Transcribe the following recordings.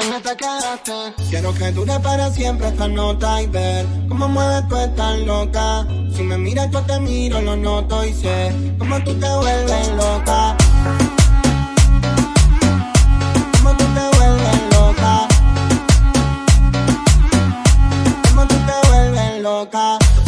dónde te quedaste. Quiero que dure para siempre esta nota y ver cómo mueves tú estás loca. Si me miras yo te miro, lo noto y sé cómo tú te vuelves loca. Loca.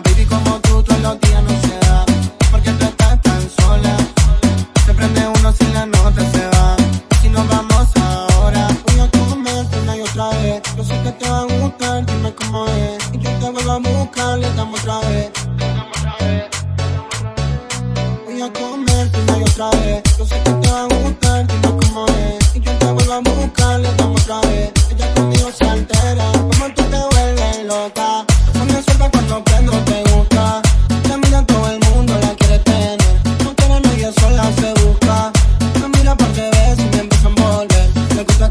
Baby como tú todos los días no se da. Porque tú estás tan sola. Se prende uno si la nota se va. Si nos vamos ahora, voy a comerte una y otra vez. Yo sé que te va a gustar, dime cómo es. Y yo te vuelvo a buscar, le damos otra vez. Voy a comerte una y otra vez. Yo sé que te va a gustar,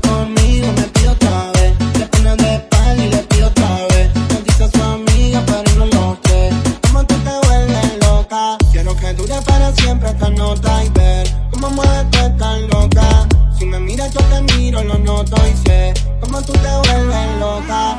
conmigo, me pide otra vez. Le pone de espalda y le pide otra vez. Le dice a su amiga para irnos los tres. Como tú te vuelves loca. Quiero que dure para siempre esta nota y ver cómo mueves tú estás loca. Si me miras yo te miro, lo noto y sé cómo tú te vuelves loca.